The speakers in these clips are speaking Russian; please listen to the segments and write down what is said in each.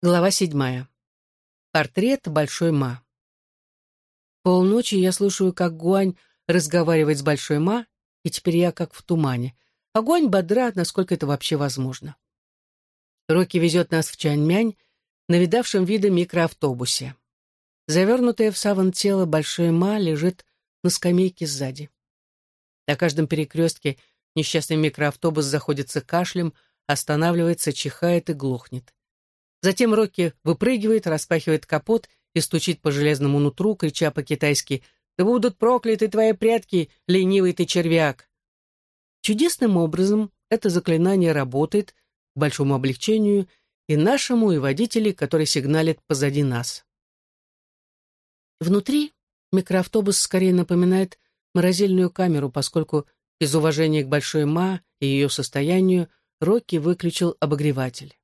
Глава седьмая. Портрет Большой Ма. Полночи я слушаю, как Гуань разговаривает с Большой Ма, и теперь я как в тумане. А Гуань бодра, насколько это вообще возможно. Рокки везет нас в Чаньмянь на видавшем виды микроавтобусе. Завернутое в саван тело Большой Ма лежит на скамейке сзади. На каждом перекрестке несчастный микроавтобус заходится кашлем, останавливается, чихает и глохнет. Затем Рокки выпрыгивает, распахивает капот и стучит по железному нутру, крича по-китайски «Да будут прокляты твои предки, ленивый ты червяк!» Чудесным образом это заклинание работает, к большому облегчению и нашему, и водителей, который сигналит позади нас. Внутри микроавтобус скорее напоминает морозильную камеру, поскольку из уважения к Большой Ма и ее состоянию Рокки выключил обогреватель.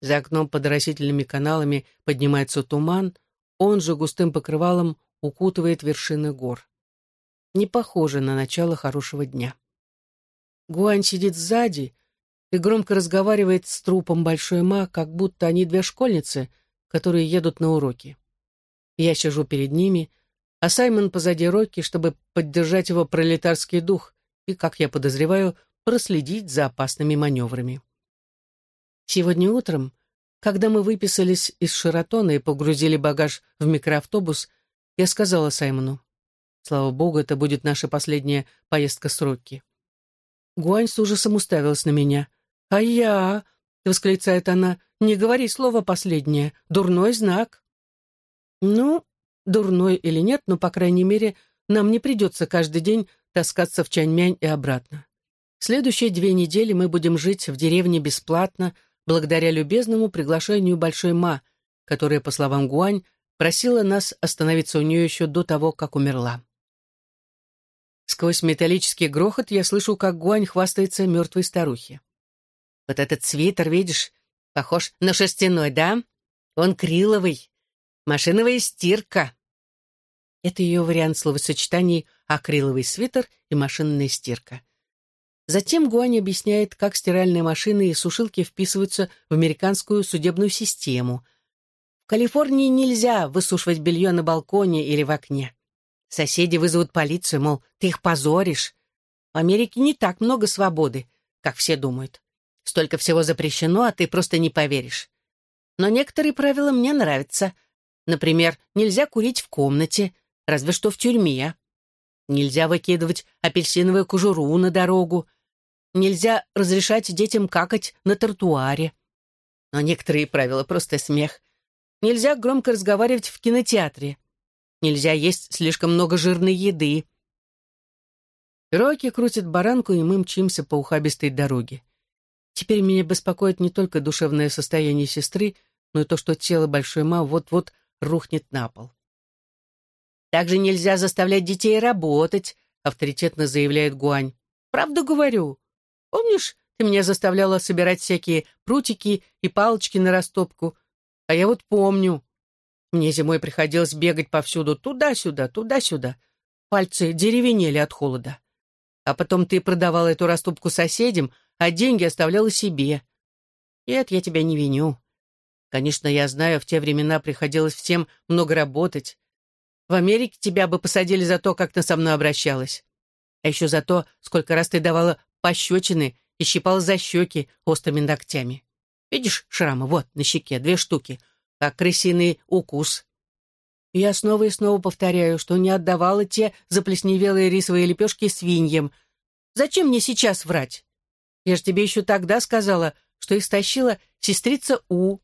За окном под растительными каналами поднимается туман, он же густым покрывалом укутывает вершины гор. Не похоже на начало хорошего дня. Гуань сидит сзади и громко разговаривает с трупом Большой Ма, как будто они две школьницы, которые едут на уроки. Я сижу перед ними, а Саймон позади Рокки, чтобы поддержать его пролетарский дух и, как я подозреваю, проследить за опасными маневрами. Сегодня утром, когда мы выписались из Шератона и погрузили багаж в микроавтобус, я сказала Саймону, «Слава богу, это будет наша последняя поездка с Рокки». Гуань с ужасом уставилась на меня. «А я...» — восклицает она. «Не говори слово последнее. Дурной знак». «Ну, дурной или нет, но, по крайней мере, нам не придется каждый день таскаться в Чаньмянь и обратно. Следующие две недели мы будем жить в деревне бесплатно, благодаря любезному приглашению Большой Ма, которая, по словам Гуань, просила нас остановиться у нее еще до того, как умерла. Сквозь металлический грохот я слышу, как Гуань хвастается мертвой старухе. «Вот этот свитер, видишь, похож на шерстяной, да? Он криловый. Машиновая стирка». Это ее вариант словосочетаний «акриловый свитер» и «машинная стирка». Затем Гуань объясняет, как стиральные машины и сушилки вписываются в американскую судебную систему. В Калифорнии нельзя высушивать белье на балконе или в окне. Соседи вызовут полицию, мол, ты их позоришь. В Америке не так много свободы, как все думают. Столько всего запрещено, а ты просто не поверишь. Но некоторые правила мне нравятся. Например, нельзя курить в комнате, разве что в тюрьме. Нельзя выкидывать апельсиновую кожуру на дорогу. Нельзя разрешать детям какать на тротуаре. Но некоторые правила просто смех. Нельзя громко разговаривать в кинотеатре. Нельзя есть слишком много жирной еды. Рокки крутит баранку, и мы мчимся по ухабистой дороге. Теперь меня беспокоит не только душевное состояние сестры, но и то, что тело Большой Ма вот-вот рухнет на пол. «Также нельзя заставлять детей работать», — авторитетно заявляет Гуань. «Правду говорю. Помнишь, ты меня заставляла собирать всякие прутики и палочки на растопку? А я вот помню. Мне зимой приходилось бегать повсюду, туда-сюда, туда-сюда. Пальцы деревенели от холода. А потом ты продавала эту растопку соседям, а деньги оставляла себе. Нет, я тебя не виню. Конечно, я знаю, в те времена приходилось всем много работать. В Америке тебя бы посадили за то, как ты со мной обращалась. А еще за то, сколько раз ты давала пощечины и щипал за щеки острыми ногтями. Видишь шрамы? Вот, на щеке, две штуки, как крысиный укус. Я снова и снова повторяю, что не отдавала те заплесневелые рисовые лепешки свиньям. Зачем мне сейчас врать? Я же тебе еще тогда сказала, что их стащила сестрица У.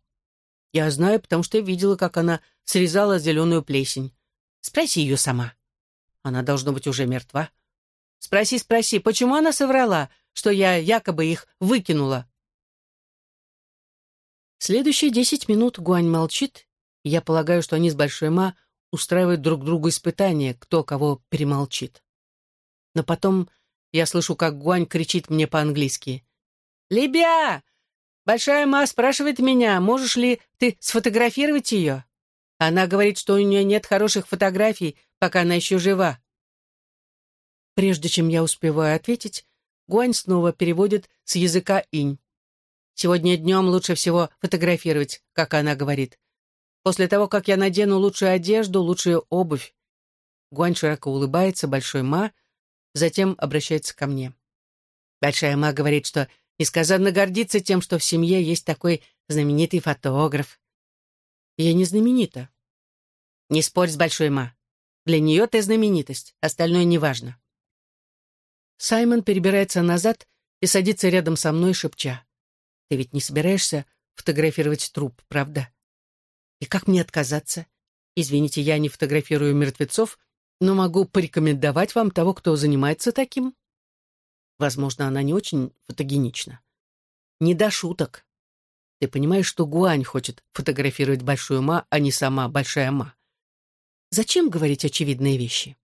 Я знаю, потому что видела, как она срезала зеленую плесень. Спроси ее сама. Она должна быть уже мертва. Спроси, спроси, почему она соврала, что я якобы их выкинула? Следующие десять минут Гуань молчит, и я полагаю, что они с Большой Ма устраивают друг другу испытания, кто кого перемолчит. Но потом я слышу, как Гуань кричит мне по-английски. «Лебя! Большая Ма спрашивает меня, можешь ли ты сфотографировать ее? Она говорит, что у нее нет хороших фотографий, пока она еще жива. Прежде чем я успеваю ответить, Гуань снова переводит с языка инь. Сегодня днем лучше всего фотографировать, как она говорит. После того, как я надену лучшую одежду, лучшую обувь. Гуань широко улыбается, Большой Ма, затем обращается ко мне. Большая Ма говорит, что несказанно гордится тем, что в семье есть такой знаменитый фотограф. Я не знаменита. Не спорь с Большой Ма. Для нее ты знаменитость, остальное неважно. Саймон перебирается назад и садится рядом со мной, шепча. Ты ведь не собираешься фотографировать труп, правда? И как мне отказаться? Извините, я не фотографирую мертвецов, но могу порекомендовать вам того, кто занимается таким. Возможно, она не очень фотогенична. Не до шуток. Ты понимаешь, что Гуань хочет фотографировать Большую Ма, а не сама Большая Ма. Зачем говорить очевидные вещи?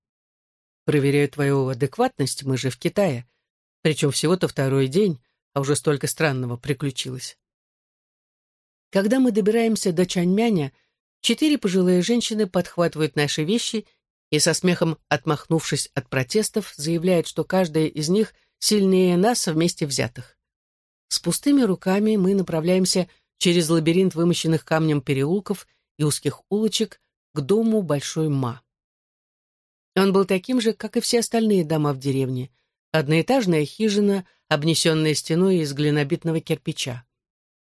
Проверяю твою адекватность, мы же в Китае. Причем всего-то второй день, а уже столько странного приключилось. Когда мы добираемся до Чаньмяня, четыре пожилые женщины подхватывают наши вещи и со смехом, отмахнувшись от протестов, заявляют, что каждая из них сильнее нас вместе взятых. С пустыми руками мы направляемся через лабиринт вымощенных камнем переулков и узких улочек к дому Большой Ма. Он был таким же, как и все остальные дома в деревне. Одноэтажная хижина — обнесенная стеной из глинобитного кирпича.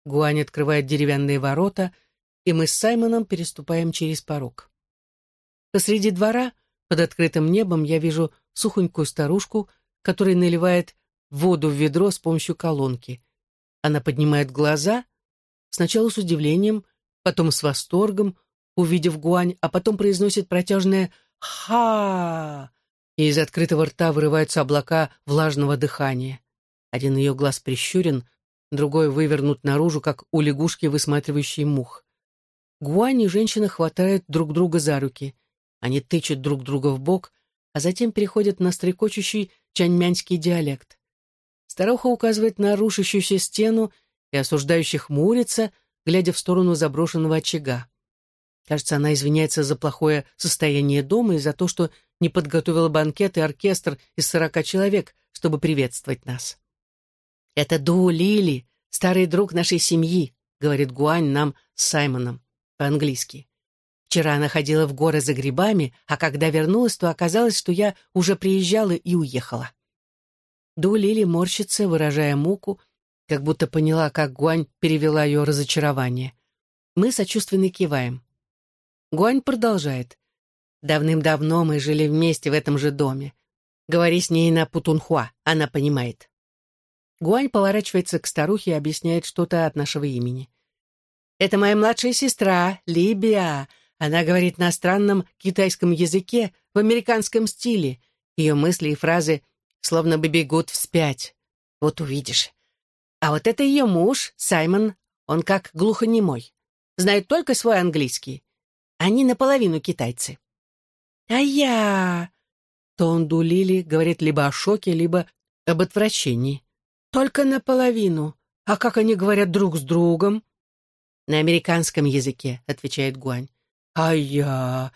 Гуань открывает деревянные ворота, и мы с Саймоном переступаем через порог. Посреди двора, под открытым небом, я вижу сухонькую старушку, которая наливает воду в ведро с помощью колонки. Она поднимает глаза, сначала с удивлением, потом с восторгом, увидев Гуань, а потом произносит протяжное «Ха!» и из открытого рта вырываются облака влажного дыхания. Один ее глаз прищурен, другой вывернут наружу, как у лягушки, высматривающей мух. Гуань и женщина хватают друг друга за руки. Они тычут друг друга в бок, а затем переходят на стрекочущий чаньмянский диалект. Старуха указывает на рушащуюся стену и осуждающих хмурится, глядя в сторону заброшенного очага. Кажется, она извиняется за плохое состояние дома и за то, что не подготовила банкет и оркестр из сорока человек, чтобы приветствовать нас. «Это Ду Лили, старый друг нашей семьи», — говорит Гуань нам с Саймоном по-английски. «Вчера она ходила в горы за грибами, а когда вернулась, то оказалось, что я уже приезжала и уехала». Ду Лили морщится, выражая муку, как будто поняла, как Гуань перевела ее разочарование. Мы сочувственно киваем. Гуань продолжает. «Давным-давно мы жили вместе в этом же доме. Говори с ней на Путунхуа, она понимает». Гуань поворачивается к старухе и объясняет что-то от нашего имени. «Это моя младшая сестра, Либия. Она говорит на странном китайском языке, в американском стиле. Ее мысли и фразы словно бы бегут вспять. Вот увидишь. А вот это ее муж, Саймон, он как глухонемой. Знает только свой английский. Они наполовину китайцы. А я... Тон Дулили говорит либо о шоке, либо об отвращении. Только наполовину. А как они говорят друг с другом? На американском языке, отвечает Гуань. А я...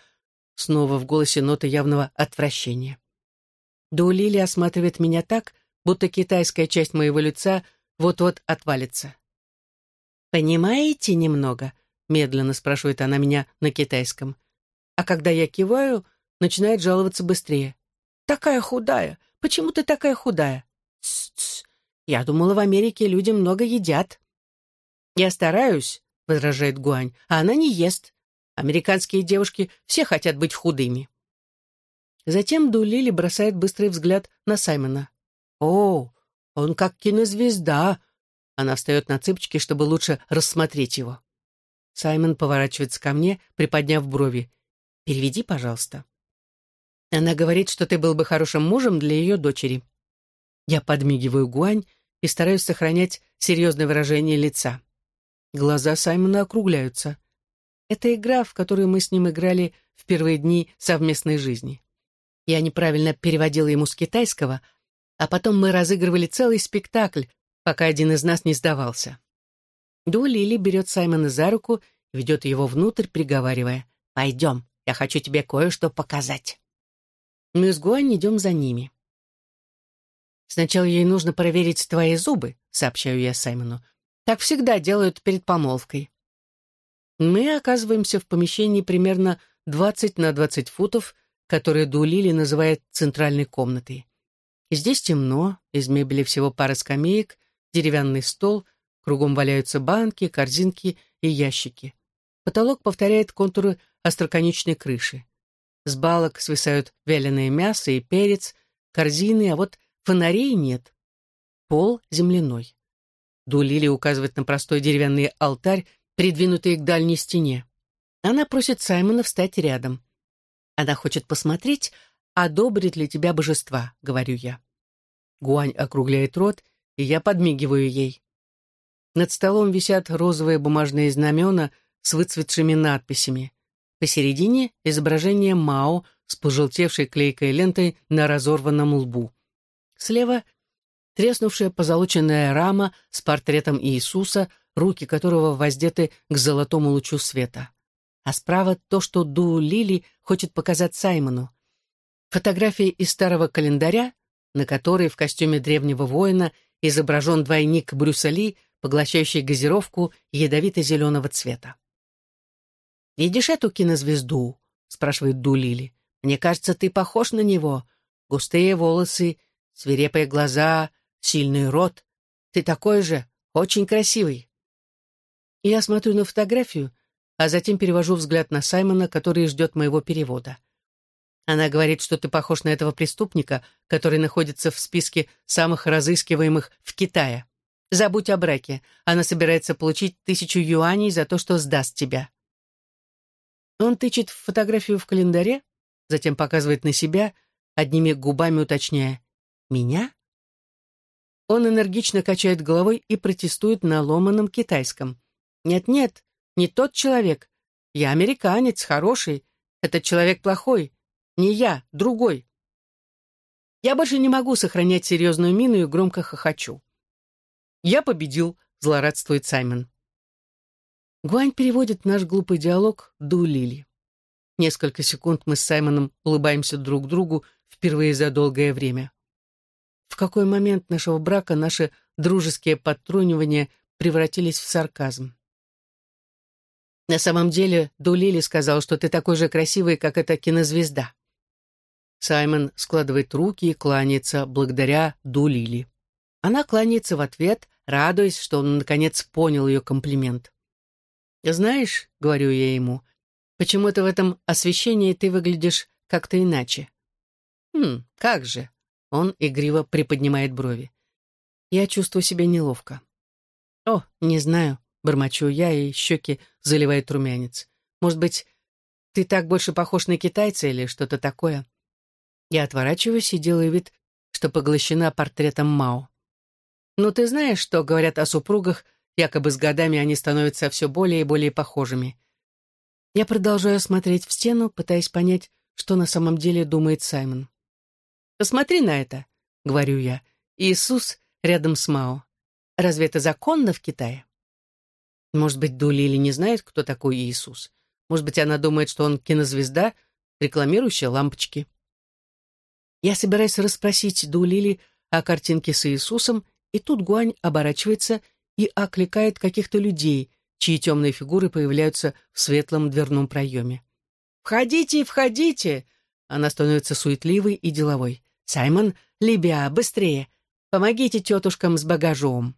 Снова в голосе нота явного отвращения. Дулили осматривает меня так, будто китайская часть моего лица вот-вот отвалится. «Понимаете немного?» — медленно спрашивает она меня на китайском. А когда я киваю, начинает жаловаться быстрее. «Такая худая! Почему ты такая худая?» «Тс-тс! Я думала, в Америке люди много едят. Я стараюсь, возражает Гуань, а она не ест. Американские девушки все хотят быть худыми. Затем Дулили бросает быстрый взгляд на Саймона. «О, он как кинозвезда!» Она встает на цыпочки, чтобы лучше рассмотреть его. Саймон поворачивается ко мне, приподняв брови. «Переведи, пожалуйста». Она говорит, что ты был бы хорошим мужем для ее дочери. Я подмигиваю Гуань, и стараюсь сохранять серьезное выражение лица. Глаза Саймона округляются. Это игра, в которую мы с ним играли в первые дни совместной жизни. Я неправильно переводила ему с китайского, а потом мы разыгрывали целый спектакль, пока один из нас не сдавался. Ду Лили берет Саймона за руку ведет его внутрь, приговаривая «Пойдем, я хочу тебе кое-что показать». Мы с Гуань идем за ними. Сначала ей нужно проверить твои зубы, сообщаю я Саймону. Так всегда делают перед помолвкой. Мы оказываемся в помещении примерно 20 на 20 футов, которое Дулили называет центральной комнатой. Здесь темно, из мебели всего пара скамеек, деревянный стол, кругом валяются банки, корзинки и ящики. Потолок повторяет контуры остроконечной крыши. С балок свисают вяленое мясо и перец, корзины, а вот фонарей нет. Пол земляной. Дулили указывает на простой деревянный алтарь, придвинутый к дальней стене. Она просит Саймона встать рядом. Она хочет посмотреть, одобрит ли тебя божества, говорю я. Гуань округляет рот, и я подмигиваю ей. Над столом висят розовые бумажные знамена с выцветшими надписями. Посередине изображение Мао с пожелтевшей клейкой лентой на разорванном лбу. Слева треснувшая позолоченная рама с портретом Иисуса, руки которого воздеты к золотому лучу света. А справа то, что Ду Лили хочет показать Саймону. Фотография из старого календаря, на которой в костюме древнего воина изображен двойник Брюсали, поглощающий газировку ядовито-зеленого цвета. «Видишь эту кинозвезду?» — спрашивает Ду Лили. «Мне кажется, ты похож на него. Густые волосы, свирепые глаза, сильный рот. Ты такой же, очень красивый». Я смотрю на фотографию, а затем перевожу взгляд на Саймона, который ждет моего перевода. Она говорит, что ты похож на этого преступника, который находится в списке самых разыскиваемых в Китае. Забудь о браке. Она собирается получить тысячу юаней за то, что сдаст тебя. Он тычет фотографию в календаре, затем показывает на себя, одними губами уточняя «Меня?». Он энергично качает головой и протестует на ломаном китайском. «Нет-нет, не тот человек. Я американец, хороший. Этот человек плохой. Не я, другой. Я больше не могу сохранять серьезную мину и громко хохочу. «Я победил», — злорадствует Саймон. Гуань переводит наш глупый диалог Ду Лили. Несколько секунд мы с Саймоном улыбаемся друг другу впервые за долгое время. В какой момент нашего брака наши дружеские подтрунивания превратились в сарказм? На самом деле, Ду Лили сказал, что ты такой же красивый, как эта кинозвезда. Саймон складывает руки и кланяется благодаря Дулили. Она кланяется в ответ, радуясь, что он наконец понял ее комплимент. «Знаешь, — говорю я ему, — почему-то в этом освещении ты выглядишь как-то иначе». «Хм, как же?» — он игриво приподнимает брови. Я чувствую себя неловко. «О, не знаю», — бормочу я, и щеки заливает румянец. «Может быть, ты так больше похож на китайца или что-то такое?» Я отворачиваюсь и делаю вид, что поглощена портретом Мао. Но ты знаешь, что говорят о супругах, якобы с годами они становятся все более и более похожими. Я продолжаю смотреть в стену, пытаясь понять, что на самом деле думает Саймон. «Посмотри на это», — говорю я. «Иисус рядом с Мао. Разве это законно в Китае?» Может быть, Дули или не знает, кто такой Иисус. Может быть, она думает, что он кинозвезда, рекламирующая лампочки. Я собираюсь расспросить Дулили о картинке с Иисусом, и тут Гуань оборачивается и окликает каких-то людей, чьи темные фигуры появляются в светлом дверном проеме. «Входите, входите!» Она становится суетливой и деловой. «Саймон, Либия, быстрее! Помогите тетушкам с багажом!»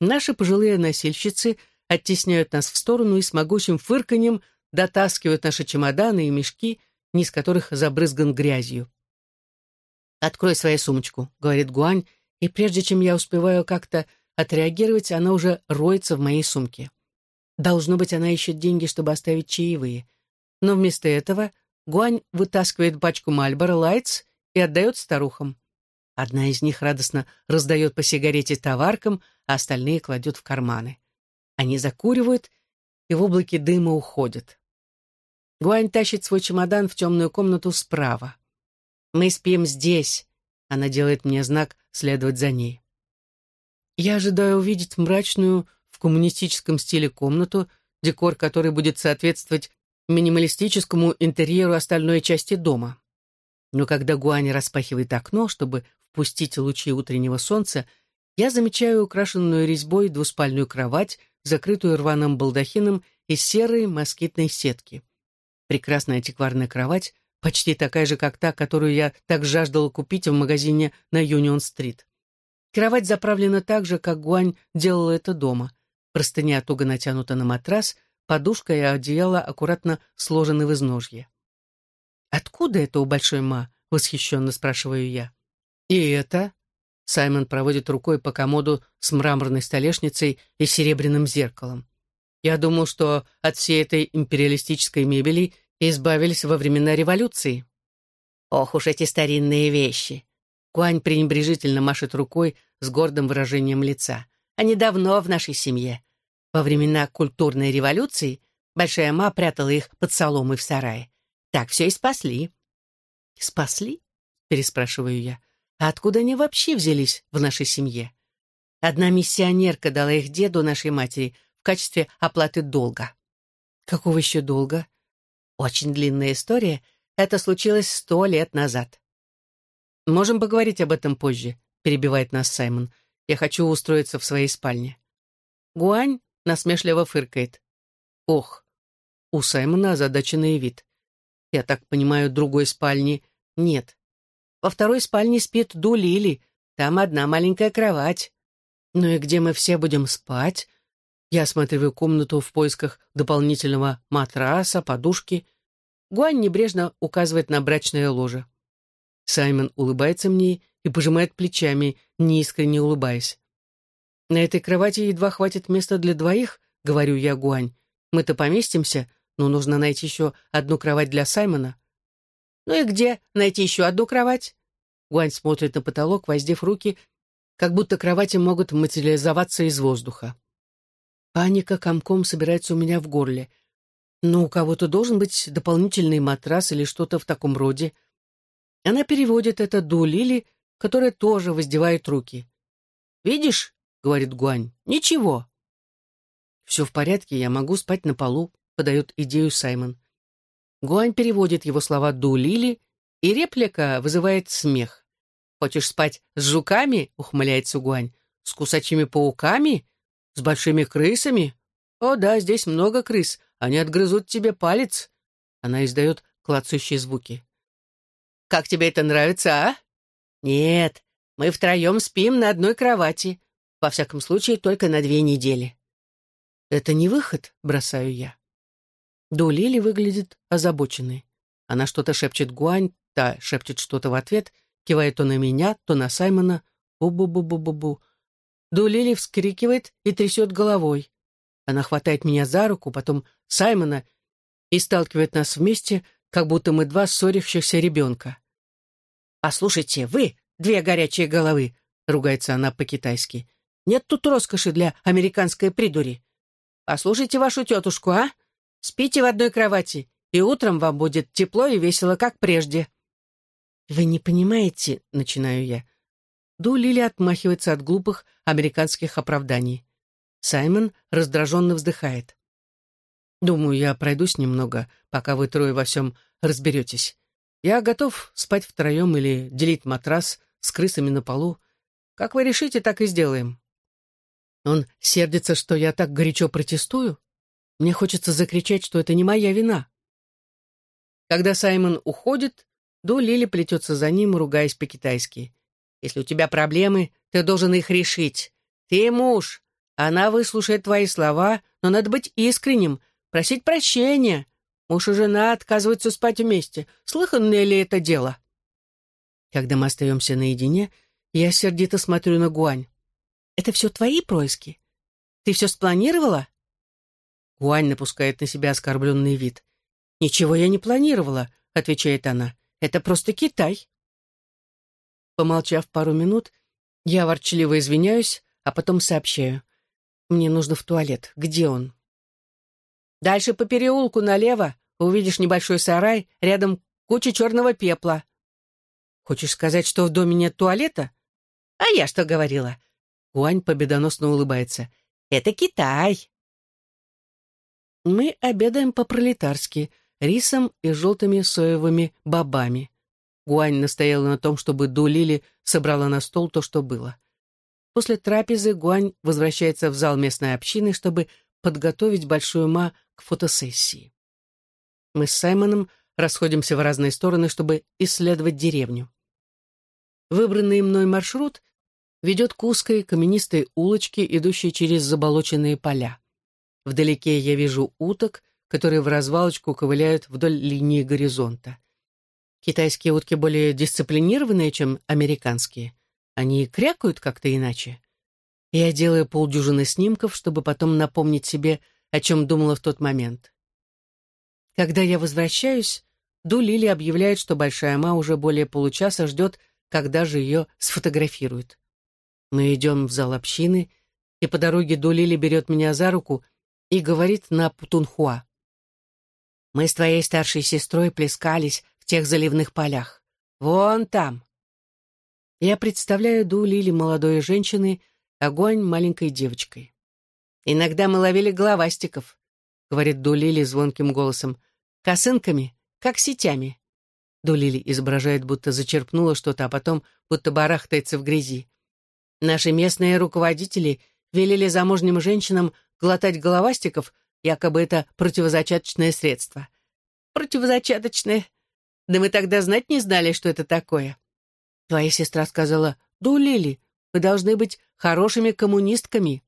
Наши пожилые носильщицы оттесняют нас в сторону и с могучим фырканьем дотаскивают наши чемоданы и мешки, низ которых забрызган грязью. «Открой свою сумочку», — говорит Гуань, и прежде чем я успеваю как-то отреагировать, она уже роется в моей сумке. Должно быть, она ищет деньги, чтобы оставить чаевые. Но вместо этого Гуань вытаскивает пачку Мальборо Лайтс и отдает старухам. Одна из них радостно раздает по сигарете товаркам, а остальные кладет в карманы. Они закуривают и в облаке дыма уходят. Гуань тащит свой чемодан в темную комнату справа. Мы спим здесь. Она делает мне знак следовать за ней. Я ожидаю увидеть мрачную в коммунистическом стиле комнату, декор которой будет соответствовать минималистическому интерьеру остальной части дома. Но когда Гуань распахивает окно, чтобы впустить лучи утреннего солнца, я замечаю украшенную резьбой двуспальную кровать, закрытую рваным балдахином из серой москитной сетки. Прекрасная антикварная кровать, почти такая же, как та, которую я так жаждала купить в магазине на Юнион-стрит. Кровать заправлена так же, как Гуань делала это дома. Простыня туго натянута на матрас, подушка и одеяло аккуратно сложены в изножье. «Откуда это у Большой Ма?» — восхищенно спрашиваю я. «И это?» — Саймон проводит рукой по комоду с мраморной столешницей и серебряным зеркалом. «Я думал, что от всей этой империалистической мебели избавились во времена революции». «Ох уж эти старинные вещи!» Куань пренебрежительно машет рукой с гордым выражением лица. «Они давно в нашей семье. Во времена культурной революции Большая Ма прятала их под соломой в сарае. Так все и спасли». «Спасли?» — переспрашиваю я. «А откуда они вообще взялись в нашей семье?» Одна миссионерка дала их деду нашей матери в качестве оплаты долга. Какого еще долга? Очень длинная история. Это случилось сто лет назад. «Можем поговорить об этом позже», — перебивает нас Саймон. «Я хочу устроиться в своей спальне». Гуань насмешливо фыркает. «Ох, у Саймона озадаченный вид. Я так понимаю, другой спальни нет. Во второй спальне спит Ду Лили, там одна маленькая кровать. Ну и где мы все будем спать?» Я осматриваю комнату в поисках дополнительного матраса, подушки. Гуань небрежно указывает на брачное ложе. Саймон улыбается мне и пожимает плечами, неискренне улыбаясь. «На этой кровати едва хватит места для двоих», — говорю я Гуань. «Мы-то поместимся, но нужно найти еще одну кровать для Саймона». «Ну и где найти еще одну кровать?» Гуань смотрит на потолок, воздев руки, как будто кровати могут материализоваться из воздуха. Паника комком собирается у меня в горле. Но у кого-то должен быть дополнительный матрас или что-то в таком роде. Она переводит это до Лили, которая тоже воздевает руки. «Видишь?» — говорит Гуань. «Ничего». «Все в порядке, я могу спать на полу», — подает идею Саймон. Гуань переводит его слова до Лили, и реплика вызывает смех. «Хочешь спать с жуками?» — ухмыляется Гуань. «С кусачими пауками? С большими крысами? О да, здесь много крыс, они отгрызут тебе палец». Она издает клацающие звуки. Как тебе это нравится, а? Нет, мы втроем спим на одной кровати. Во всяком случае, только на две недели. Это не выход, бросаю я. Ду Лили выглядит озабоченной. Она что-то шепчет Гуань, та шепчет что-то в ответ, кивает то на меня, то на Саймона. Бу-бу-бу-бу-бу-бу. Ду Лили вскрикивает и трясет головой. Она хватает меня за руку, потом Саймона и сталкивает нас вместе, как будто мы два ссорившихся ребенка. «Послушайте, вы, две горячие головы!» — ругается она по-китайски. «Нет тут роскоши для американской придури. Послушайте вашу тетушку, а? Спите в одной кровати, и утром вам будет тепло и весело, как прежде». «Вы не понимаете», — начинаю я. Ду Лили отмахивается от глупых американских оправданий. Саймон раздраженно вздыхает. Думаю, я пройдусь немного, пока вы трое во всем разберетесь. Я готов спать втроем или делить матрас с крысами на полу. Как вы решите, так и сделаем. Он сердится, что я так горячо протестую. Мне хочется закричать, что это не моя вина. Когда Саймон уходит, Ду Лили плетется за ним, ругаясь по-китайски. «Если у тебя проблемы, ты должен их решить. Ты муж. Она выслушает твои слова, но надо быть искренним, Просить прощения. Муж и жена отказываются спать вместе. Слыханное ли это дело? Когда мы остаемся наедине, я сердито смотрю на Гуань. Это все твои происки? Ты все спланировала? Гуань напускает на себя оскорбленный вид. «Ничего я не планировала», — отвечает она. «Это просто Китай». Помолчав пару минут, я ворчливо извиняюсь, а потом сообщаю. «Мне нужно в туалет. Где он?» Дальше по переулку налево увидишь небольшой сарай, рядом куча черного пепла. Хочешь сказать, что в доме нет туалета? А я что говорила? Гуань победоносно улыбается. Это Китай. Мы обедаем по-пролетарски, рисом и желтыми соевыми бобами. Гуань настояла на том, чтобы Ду Лили собрала на стол то, что было. После трапезы Гуань возвращается в зал местной общины, чтобы подготовить Большую Ма к фотосессии. Мы с Саймоном расходимся в разные стороны, чтобы исследовать деревню. Выбранный мной маршрут ведет к узкой каменистой улочке, идущей через заболоченные поля. Вдалеке я вижу уток, которые в развалочку ковыляют вдоль линии горизонта. Китайские утки более дисциплинированные, чем американские. Они крякают как-то иначе. Я делаю полдюжины снимков, чтобы потом напомнить себе, о чем думала в тот момент. Когда я возвращаюсь, Ду Лили объявляет, что Большая Ма уже более получаса ждет, когда же ее сфотографируют. Мы идем в зал общины, и по дороге Ду Лили берет меня за руку и говорит на Путунхуа. «Мы с твоей старшей сестрой плескались тех заливных полях. Вон там». Я представляю Ду Лили молодой женщиной, огонь маленькой девочкой. «Иногда мы ловили головастиков», — говорит Дулили звонким голосом, «косынками, как сетями». Дулили изображает, будто зачерпнула что-то, а потом будто барахтается в грязи. Наши местные руководители велели замужним женщинам глотать головастиков, якобы это противозачаточное средство. Противозачаточное? Да мы тогда знать не знали, что это такое. Твоя сестра сказала, «Дулили, вы должны быть хорошими коммунистками.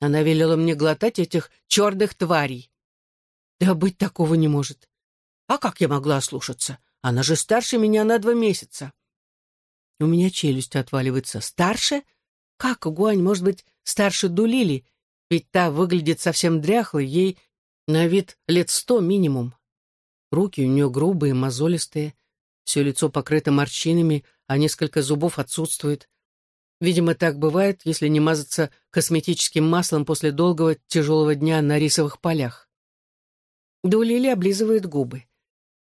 Она велела мне глотать этих черных тварей. Да быть такого не может. А как я могла ослушаться? Она же старше меня на два месяца. У меня челюсть отваливается. Старше? Как Гуань может быть старше Дулили? Ведь та выглядит совсем дряхлой, ей на вид лет сто минимум. Руки у нее грубые, мозолистые, все лицо покрыто морщинами, а несколько зубов отсутствует. Видимо, так бывает, если не мазаться косметическим маслом после долгого тяжелого дня на рисовых полях. Дулили облизывает губы.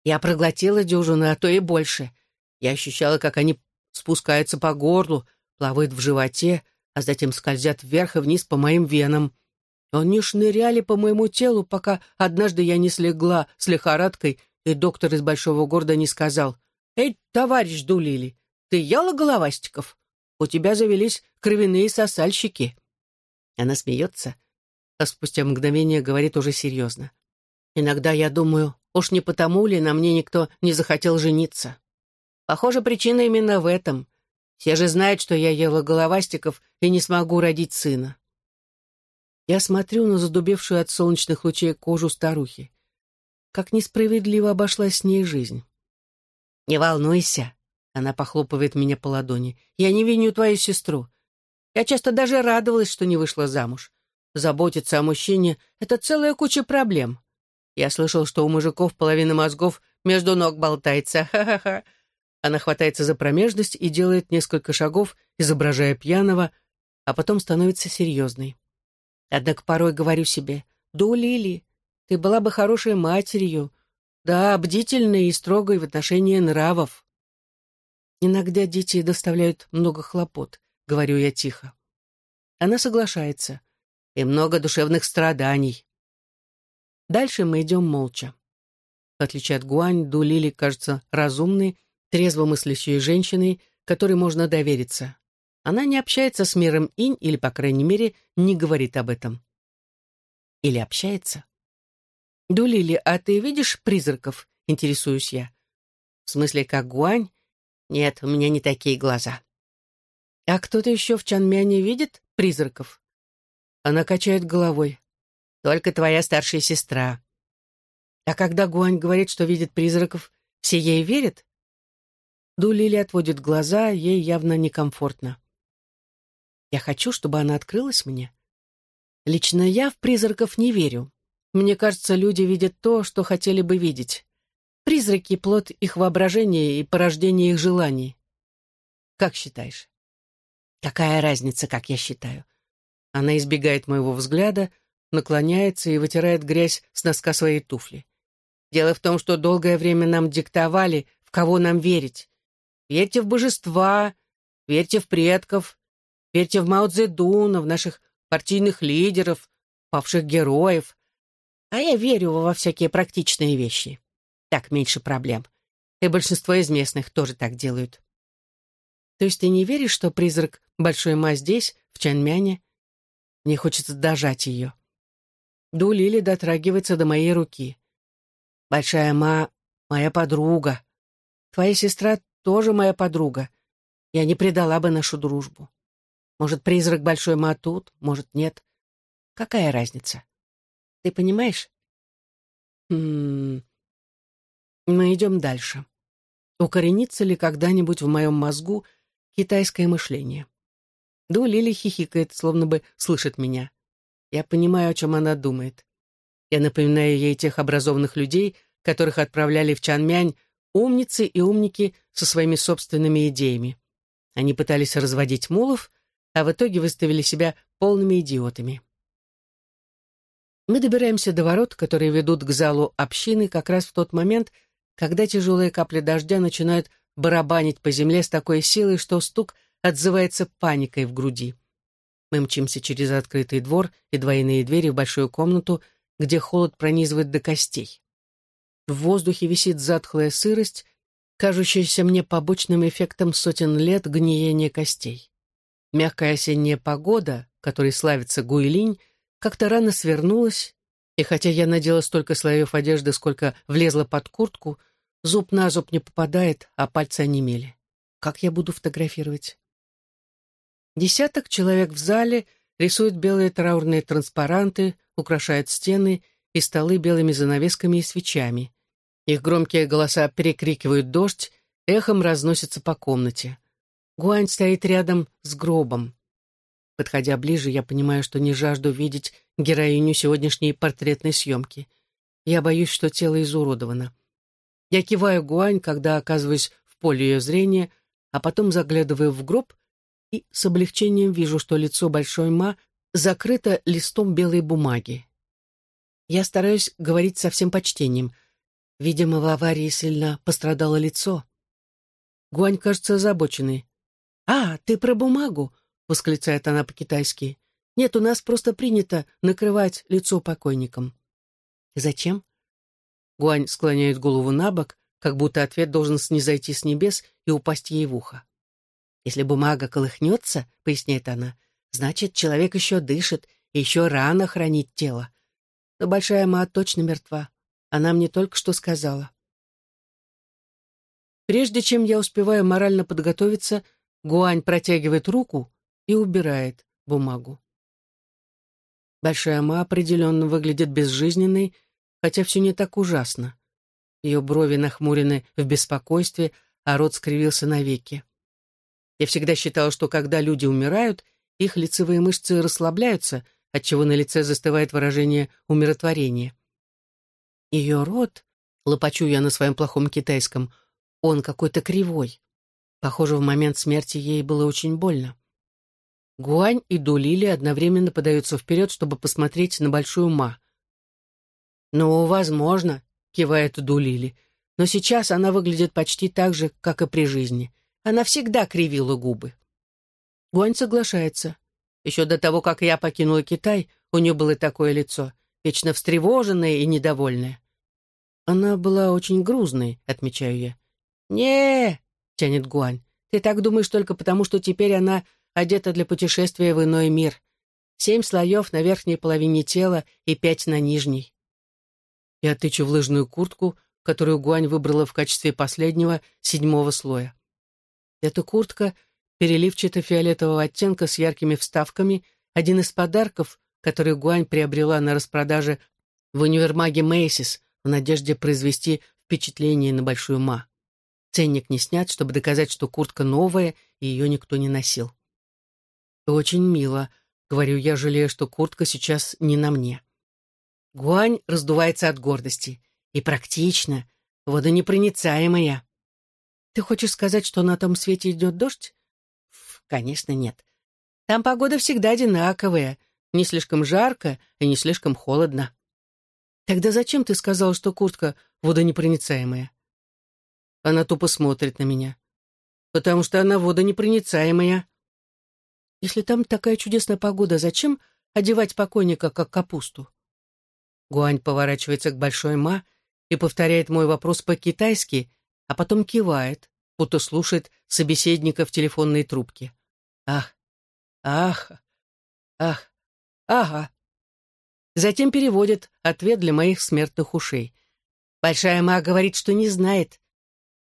Я проглотила дюжину, а то и больше. Я ощущала, как они спускаются по горлу, плавают в животе, а затем скользят вверх и вниз по моим венам. Они шныряли по моему телу, пока однажды я не слегла с лихорадкой, и доктор из большого города не сказал, «Эй, товарищ Дулили, ты ела головастиков?» у тебя завелись кровяные сосальщики». Она смеется, а спустя мгновение говорит уже серьезно. «Иногда я думаю, уж не потому ли на мне никто не захотел жениться. Похоже, причина именно в этом. Все же знают, что я ела головастиков и не смогу родить сына». Я смотрю на задубевшую от солнечных лучей кожу старухи. Как несправедливо обошлась с ней жизнь. «Не волнуйся», она похлопывает меня по ладони. «Я не виню твою сестру. Я часто даже радовалась, что не вышла замуж. Заботиться о мужчине — это целая куча проблем. Я слышал, что у мужиков половина мозгов между ног болтается. Ха-ха-ха». Она хватается за промежность и делает несколько шагов, изображая пьяного, а потом становится серьезной. Однако порой говорю себе, «Да, Лили, ты была бы хорошей матерью, да, бдительной и строгой в отношении нравов». Иногда дети доставляют много хлопот, говорю я тихо. Она соглашается. И много душевных страданий. Дальше мы идем молча. В отличие от Гуань, Ду Лили кажется разумной, трезвомыслящей женщиной, которой можно довериться. Она не общается с миром инь, или, по крайней мере, не говорит об этом. Или общается. «Дулили, а ты видишь призраков?» — интересуюсь я. «В смысле, как Гуань нет, у меня не такие глаза. А кто-то еще в Чанмяне видит призраков? Она качает головой. Только твоя старшая сестра. А когда Гуань говорит, что видит призраков, все ей верят? Ду Лили отводит глаза, ей явно некомфортно. Я хочу, чтобы она открылась мне. Лично я в призраков не верю. Мне кажется, люди видят то, что хотели бы видеть. Призраки — плод их воображения и порождение их желаний. Как считаешь? Какая разница, как я считаю? Она избегает моего взгляда, наклоняется и вытирает грязь с носка своей туфли. Дело в том, что долгое время нам диктовали, в кого нам верить. Верьте в божества, верьте в предков, верьте в Мао Цзэдуна, в наших партийных лидеров, павших героев. А я верю во всякие практичные вещи. Так меньше проблем. И большинство из местных тоже так делают. То есть ты не веришь, что призрак Большой Ма здесь, в Чанмяне. Мне хочется дожать ее. Ду Лили дотрагивается до моей руки. «Большая ма — моя подруга. Твоя сестра тоже моя подруга. Я не предала бы нашу дружбу. Может, призрак Большой ма тут, может, нет. Какая разница? Ты понимаешь? М -м Мы идем дальше. Укоренится ли когда-нибудь в моем мозгу китайское мышление? Ду Лили хихикает, словно бы слышит меня. Я понимаю, о чем она думает. Я напоминаю ей тех образованных людей, которых отправляли в Чанмянь умницы и умники со своими собственными идеями. Они пытались разводить мулов, а в итоге выставили себя полными идиотами. Мы добираемся до ворот, которые ведут к залу общины как раз в тот момент, когда тяжелые капли дождя начинают барабанить по земле с такой силой, что стук отзывается паникой в груди. Мы мчимся через открытый двор и двойные двери в большую комнату, где холод пронизывает до костей. В воздухе висит затхлая сырость, кажущаяся мне побочным эффектом сотен лет гниения костей. Мягкая осенняя погода, которой славится Гуйлинь, как-то рано свернулась, и хотя я надела столько слоев одежды, сколько влезла под куртку, зуб на зуб не попадает, а пальцы онемели. Как я буду фотографировать? Десяток человек в зале рисуют белые траурные транспаранты, украшают стены и столы белыми занавесками и свечами. Их громкие голоса перекрикивают дождь, эхом разносятся по комнате. Гуань стоит рядом с гробом. Подходя ближе, я понимаю, что не жажду видеть героиню сегодняшней портретной съемки. Я боюсь, что тело изуродовано. Я киваю Гуань, когда оказываюсь в поле ее зрения, а потом заглядываю в гроб и с облегчением вижу, что лицо Большой Ма закрыто листом белой бумаги. Я стараюсь говорить со всем почтением. Видимо, в аварии сильно пострадало лицо. Гуань кажется озабоченной. «А, ты про бумагу?» — восклицает она по-китайски. «Нет, у нас просто принято накрывать лицо покойникам». «Зачем?» Гуань склоняет голову на бок, как будто ответ должен снизойти с небес и упасть ей в ухо. Если бумага колыхнется, — поясняет она, — значит, человек еще дышит, и еще рано хранить тело. Но большая ма точно мертва. Она мне только что сказала. Прежде чем я успеваю морально подготовиться, Гуань протягивает руку и убирает бумагу. Большая ма определенно выглядит безжизненной, хотя все не так ужасно. Ее брови нахмурены в беспокойстве, а рот скривился навеки. Я всегда считала, что когда люди умирают, их лицевые мышцы расслабляются, отчего на лице застывает выражение умиротворения. Ее рот, лопачу я на своем плохом китайском, он какой-то кривой. Похоже, в момент смерти ей было очень больно. Гуань и Дулили одновременно подаются вперед, чтобы посмотреть на большую ма. «Ну, возможно», — кивает Дулили, «но сейчас она выглядит почти так же, как и при жизни. Она всегда кривила губы. Гуань соглашается. Еще до того, как я покинула Китай, у нее было такое лицо, вечно встревоженное и недовольное. Она была очень грузной, отмечаю я. не тянет Гуань. «Ты так думаешь только потому, что теперь она одета для путешествия в иной мир. Семь слоев на верхней половине тела и пять на нижней». Я тычу в лыжную куртку, которую Гуань выбрала в качестве последнего, седьмого слоя. Эта куртка переливчато-фиолетового оттенка с яркими вставками, один из подарков, который Гуань приобрела на распродаже в универмаге Мейсис в надежде произвести впечатление на большую ма. Ценник не снят, чтобы доказать, что куртка новая, и ее никто не носил. «Очень мило», — говорю я, жалея, что куртка сейчас не на мне. Гуань раздувается от гордости. И практично, водонепроницаемая. Ты хочешь сказать, что на том свете идет дождь? Конечно, нет. Там погода всегда одинаковая, не слишком жарко и не слишком холодно. Тогда зачем ты сказал, что куртка водонепроницаемая? Она тупо смотрит на меня. Потому что она водонепроницаемая. Если там такая чудесная погода, зачем одевать покойника как капусту? Гуань поворачивается к Большой Ма и повторяет мой вопрос по-китайски — а потом кивает, будто слушает собеседника в телефонной трубке. Ах, ах, Ах, ага. Затем переводит ответ для моих смертных ушей. Большая ма говорит, что не знает.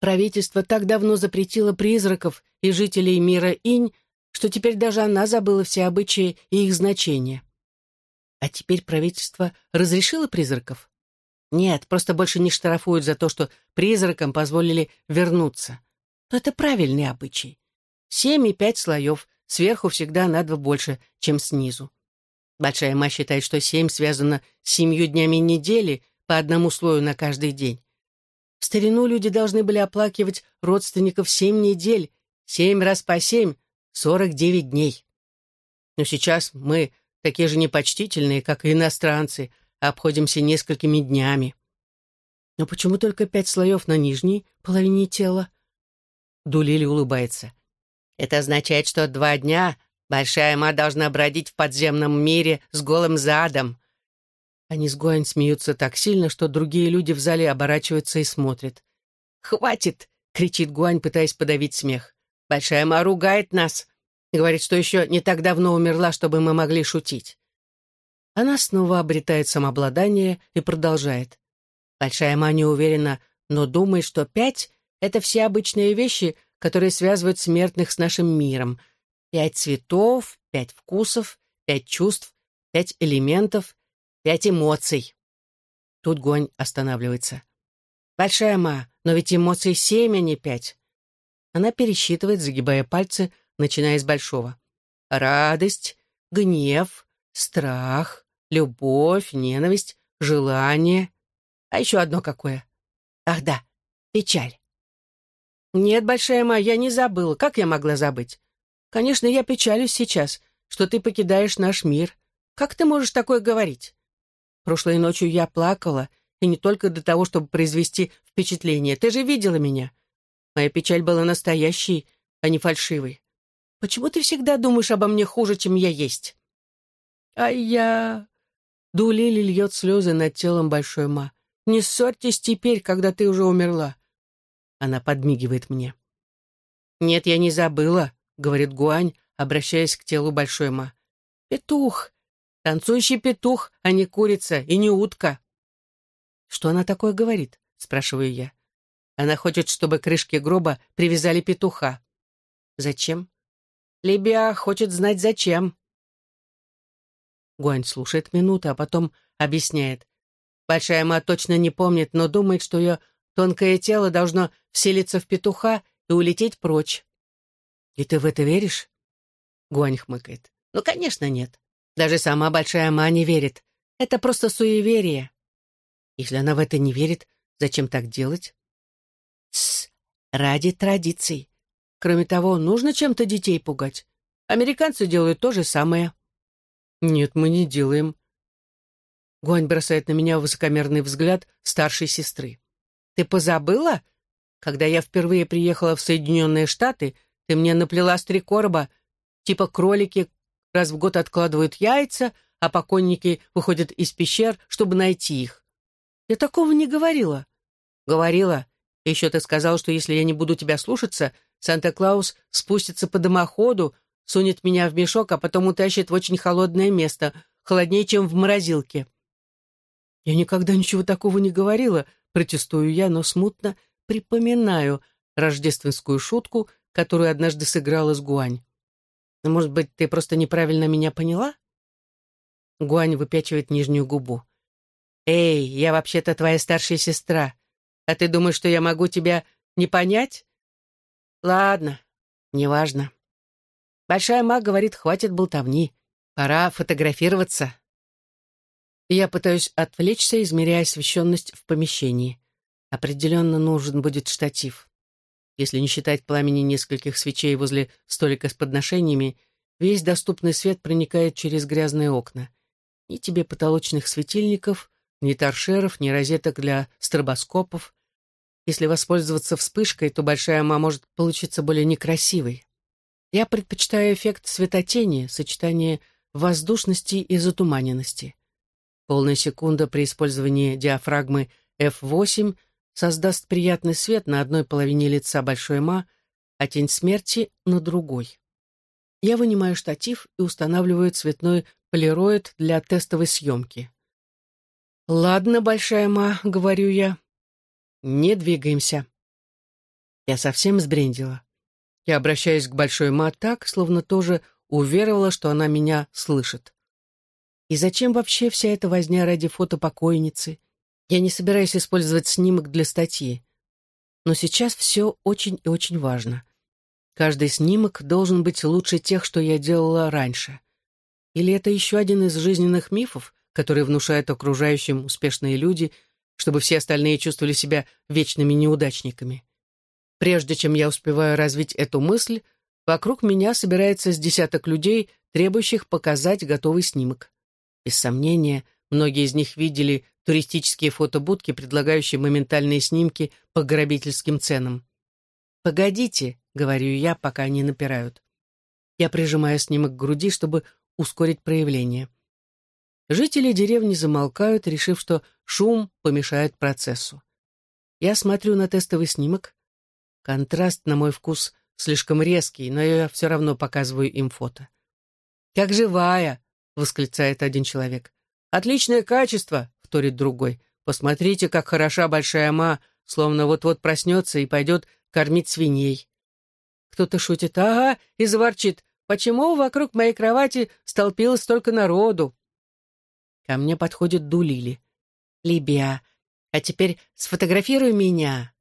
Правительство так давно запретило призраков и жителей мира Инь, что теперь даже она забыла все обычаи и их значения. А теперь правительство разрешило призраков? Нет, просто больше не штрафуют за то, что призракам позволили вернуться. Но это правильный обычай. Семь и пять слоев, сверху всегда на два больше, чем снизу. Большая ма считает, что семь связано с семью днями недели, по одному слою на каждый день. В старину люди должны были оплакивать родственников семь недель, семь раз по семь, сорок девять дней. Но сейчас мы такие же непочтительные, как и иностранцы, обходимся несколькими днями. Но почему только пять слоев на нижней половине тела? Дулили улыбается. Это означает, что два дня большая ма должна бродить в подземном мире с голым задом. Они с Гуань смеются так сильно, что другие люди в зале оборачиваются и смотрят. «Хватит!» — кричит Гуань, пытаясь подавить смех. «Большая ма ругает нас. Говорит, что еще не так давно умерла, чтобы мы могли шутить». Она снова обретает самообладание и продолжает. Большая ма не уверена, но думает, что пять — это все обычные вещи, которые связывают смертных с нашим миром. Пять цветов, пять вкусов, пять чувств, пять элементов, Пять эмоций. Тут Гонь останавливается. Большая ма, но ведь эмоций семь, а не пять. Она пересчитывает, загибая пальцы, начиная с большого. Радость, гнев, страх, любовь, ненависть, желание. А еще одно какое. Ах да, печаль. Нет, большая ма, я не забыла. Как я могла забыть? Конечно, я печалюсь сейчас, что ты покидаешь наш мир. Как ты можешь такое говорить? Прошлой ночью я плакала, и не только для того, чтобы произвести впечатление. Ты же видела меня. Моя печаль была настоящей, а не фальшивой. Почему ты всегда думаешь обо мне хуже, чем я есть? А я... Дулили льет слезы над телом большой ма. Не ссорьтесь теперь, когда ты уже умерла. Она подмигивает мне. «Нет, я не забыла», — говорит Гуань, обращаясь к телу большой ма. «Петух, Танцующий петух, а не курица и не утка. Что она такое говорит? Спрашиваю я. Она хочет, чтобы крышки гроба привязали петуха. Зачем? Либия хочет знать, зачем. Гуань слушает минуту, а потом объясняет. Большая ма точно не помнит, но думает, что ее тонкое тело должно вселиться в петуха и улететь прочь. «И ты в это веришь?» Гуань хмыкает. «Ну, конечно, нет. Даже сама большая ма не верит. Это просто суеверие. Если она в это не верит, зачем так делать? Тсс, ради традиций. Кроме того, нужно чем-то детей пугать. Американцы делают то же самое. Нет, мы не делаем. Гуань бросает на меня высокомерный взгляд старшей сестры. Ты позабыла? Когда я впервые приехала в Соединенные Штаты, ты мне наплела с три короба, типа кролики, раз в год откладывают яйца, а покойники выходят из пещер, чтобы найти их. Я такого не говорила. Говорила. еще ты сказал, что если я не буду тебя слушаться, Санта-Клаус спустится по дымоходу, сунет меня в мешок, а потом утащит в очень холодное место, холоднее, чем в морозилке. Я никогда ничего такого не говорила, протестую я, но смутно припоминаю рождественскую шутку, которую однажды сыграла с Гуань. Может быть, ты просто неправильно меня поняла? Гуань выпячивает нижнюю губу. «Эй, я вообще-то твоя старшая сестра. А ты думаешь, что я могу тебя не понять?» «Ладно, неважно». Большая маг говорит, хватит болтовни. Пора фотографироваться. Я пытаюсь отвлечься, измеряя освещенность в помещении. Определенно нужен будет штатив. Если не считать пламени нескольких свечей возле столика с подношениями, весь доступный свет проникает через грязные окна. Ни тебе потолочных светильников, ни торшеров, ни розеток для стробоскопов. Если воспользоваться вспышкой, то большая ма может получиться более некрасивой. Я предпочитаю эффект светотени, сочетание воздушности и затуманенности. Полная секунда при использовании диафрагмы F8 — создаст приятный свет на одной половине лица Большой Ма, а тень смерти — на другой. Я вынимаю штатив и устанавливаю цветной полироид для тестовой съемки. «Ладно, большая ма», — говорю я. «Не двигаемся». Я совсем сбрендила. Я обращаюсь к большой ма так, словно тоже уверовала, что она меня слышит. И зачем вообще вся эта возня ради фото покойницы? Я не собираюсь использовать снимок для статьи. Но сейчас все очень и очень важно. Каждый снимок должен быть лучше тех, что я делала раньше. Или это еще один из жизненных мифов, которые внушают окружающим успешные люди, чтобы все остальные чувствовали себя вечными неудачниками. Прежде чем я успеваю развить эту мысль, вокруг меня собирается с десяток людей, требующих показать готовый снимок. Без сомнения, многие из них видели туристические фотобудки, предлагающие моментальные снимки по грабительским ценам. «Погодите», — говорю я, пока они напирают. Я прижимаю снимок к груди, чтобы ускорить проявление. Жители деревни замолкают, решив, что шум помешает процессу. Я смотрю на тестовый снимок. Контраст, на мой вкус, слишком резкий, но я все равно показываю им фото. «Как живая!» — восклицает один человек. «Отличное качество!» — вторит другой. «Посмотрите, как хороша большая ма, словно вот-вот проснется и пойдет кормить свиней». Кто-то шутит. «Ага!» и заворчит. «Почему вокруг моей кровати столпилось столько народу?» Ко мне подходит Дулили. «Либия, а теперь сфотографируй меня!»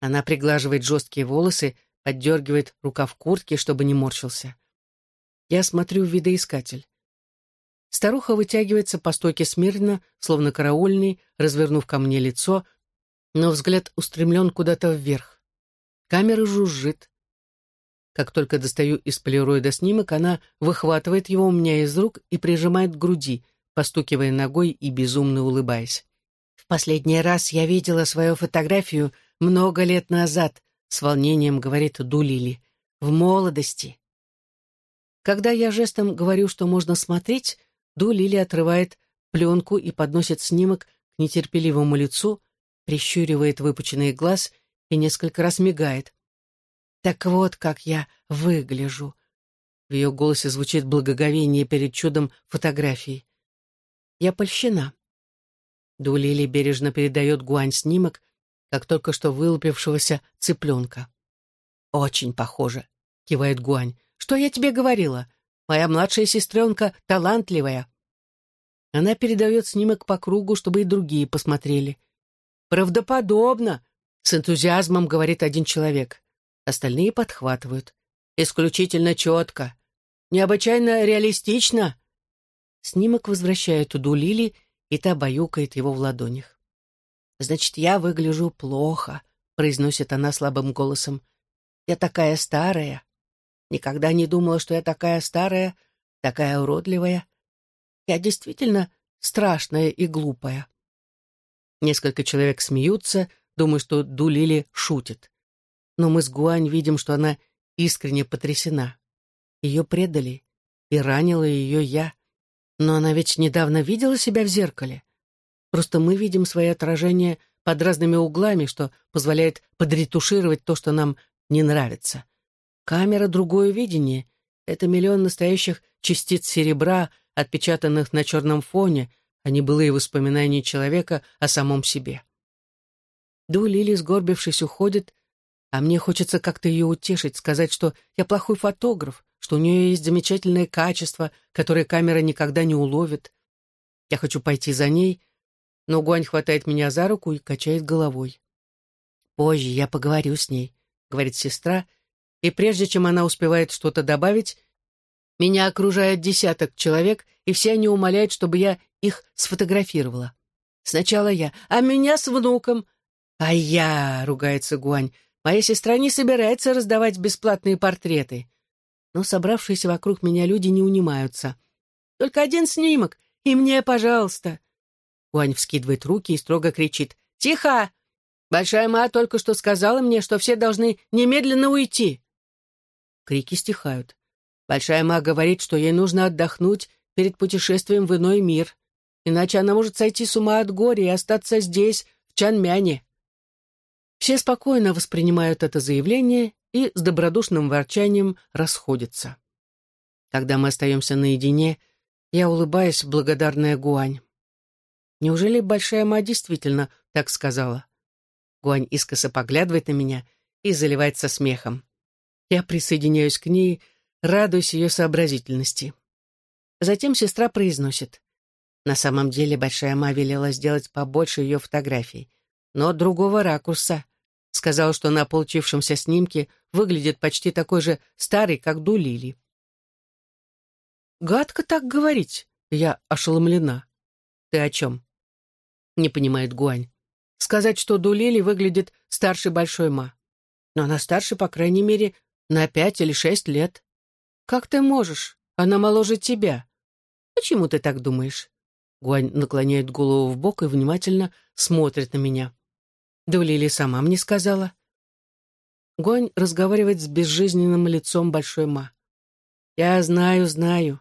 Она приглаживает жесткие волосы, поддергивает рукав куртки, чтобы не морщился. Я смотрю в видоискатель. Старуха вытягивается по стойке смирно, словно караульный, развернув ко мне лицо, но взгляд устремлен куда-то вверх. Камера жужжит. Как только достаю из полироида снимок, она выхватывает его у меня из рук и прижимает к груди, постукивая ногой и безумно улыбаясь. «В последний раз я видела свою фотографию много лет назад», с волнением говорит Дулили. «В молодости». Когда я жестом говорю, что можно смотреть, Ду Лили отрывает пленку и подносит снимок к нетерпеливому лицу, прищуривает выпученный глаз и несколько раз мигает. «Так вот, как я выгляжу!» В ее голосе звучит благоговение перед чудом фотографии. «Я польщена». Ду Лили бережно передает Гуань снимок, как только что вылупившегося цыпленка. «Очень похоже», — кивает Гуань. «Что я тебе говорила? Моя младшая сестренка талантливая. Она передает снимок по кругу, чтобы и другие посмотрели. «Правдоподобно!» — с энтузиазмом говорит один человек. Остальные подхватывают. «Исключительно четко. Необычайно реалистично!» Снимок возвращает Уду Лили, и та баюкает его в ладонях. «Значит, я выгляжу плохо», — произносит она слабым голосом. «Я такая старая. Никогда не думала, что я такая старая, такая уродливая. Я действительно страшная и глупая. Несколько человек смеются, думая, что Дулили шутит. Но мы с Гуань видим, что она искренне потрясена. Ее предали, и ранила ее я. Но она ведь недавно видела себя в зеркале. Просто мы видим свои отражения под разными углами, что позволяет подретушировать то, что нам не нравится. Камера — другое видение. Это миллион настоящих частиц серебра, отпечатанных на черном фоне, а не былые воспоминания человека о самом себе. Ду Лили, сгорбившись, уходит, а мне хочется как-то ее утешить, сказать, что я плохой фотограф, что у нее есть замечательное качество, которое камера никогда не уловит. Я хочу пойти за ней, но Гуань хватает меня за руку и качает головой. «Позже я поговорю с ней», — говорит сестра, — и прежде чем она успевает что-то добавить, меня окружает десяток человек, и все они умоляют, чтобы я их сфотографировала. Сначала я, а меня с внуком. А я, ругается Гуань, моя сестра не собирается раздавать бесплатные портреты. Но собравшиеся вокруг меня люди не унимаются. Только один снимок, и мне, пожалуйста. Гуань вскидывает руки и строго кричит. «Тихо! Большая ма только что сказала мне, что все должны немедленно уйти». Крики стихают. Большая ма говорит, что ей нужно отдохнуть перед путешествием в иной мир, иначе она может сойти с ума от горя и остаться здесь, в Чанмяне. Все спокойно воспринимают это заявление и с добродушным ворчанием расходятся. Когда мы остаемся наедине, я улыбаюсь, благодарная Гуань. Неужели Большая Ма действительно так сказала? Гуань искоса поглядывает на меня и заливается смехом. Я присоединяюсь к ней, радуюсь ее сообразительности. Затем сестра произносит. На самом деле Большая Ма велела сделать побольше ее фотографий, но другого ракурса. Сказала, что на получившемся снимке выглядит почти такой же старый, как Дулили. «Гадко так говорить», — я ошеломлена. «Ты о чем?» — не понимает Гуань. «Сказать, что Дулили выглядит старше Большой Ма. Но она старше, по крайней мере, на пять или шесть лет. Как ты можешь? Она моложе тебя. Почему ты так думаешь?» Гуань наклоняет голову в бок и внимательно смотрит на меня. Дулили сама мне сказала. Гуань разговаривает с безжизненным лицом Большой Ма. «Я знаю, знаю.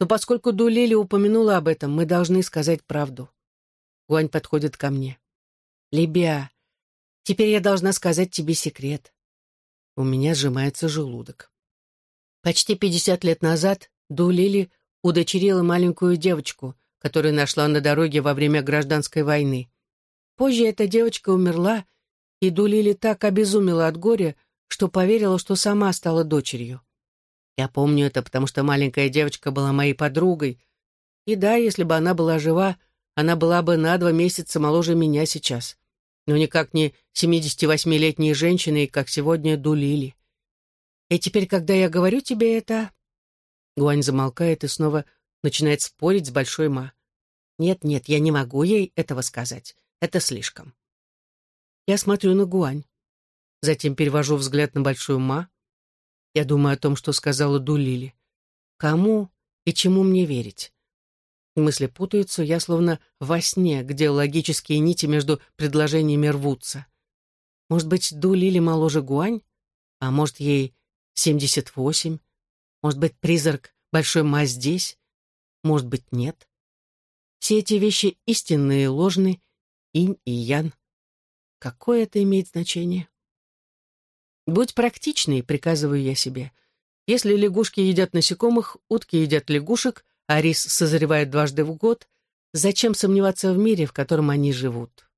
Но поскольку Дулили упомянула об этом, мы должны сказать правду. Гуань подходит ко мне. «Лебя, теперь я должна сказать тебе секрет». У меня сжимается желудок. Почти пятьдесят лет назад Дулили удочерила маленькую девочку, которую нашла на дороге во время гражданской войны. Позже эта девочка умерла, и Дулили так обезумела от горя, что поверила, что сама стала дочерью. Я помню это, потому что маленькая девочка была моей подругой. И да, если бы она была жива, она была бы на два месяца моложе меня сейчас. Но никак не 78-летней женщиной, как сегодня Дулили. И теперь, когда я говорю тебе это... Гуань замолкает и снова начинает спорить с Большой Ма. Нет-нет, я не могу ей этого сказать. Это слишком. Я смотрю на Гуань. Затем перевожу взгляд на Большую Ма. Я думаю о том, что сказала Дулили. Кому и чему мне верить? Мысли путаются, я словно во сне, где логические нити между предложениями рвутся. Может быть, Ду Лили моложе Гуань? А может, ей 78? Может быть, призрак Большой Ма здесь? Может быть, нет? Все эти вещи истинные и ложные, инь и ян. Какое это имеет значение? Будь практичной, приказываю я себе. Если лягушки едят насекомых, утки едят лягушек, а рис созревает дважды в год, зачем сомневаться в мире, в котором они живут?